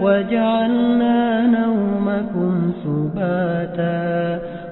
وجعلنا نومكم سباتا.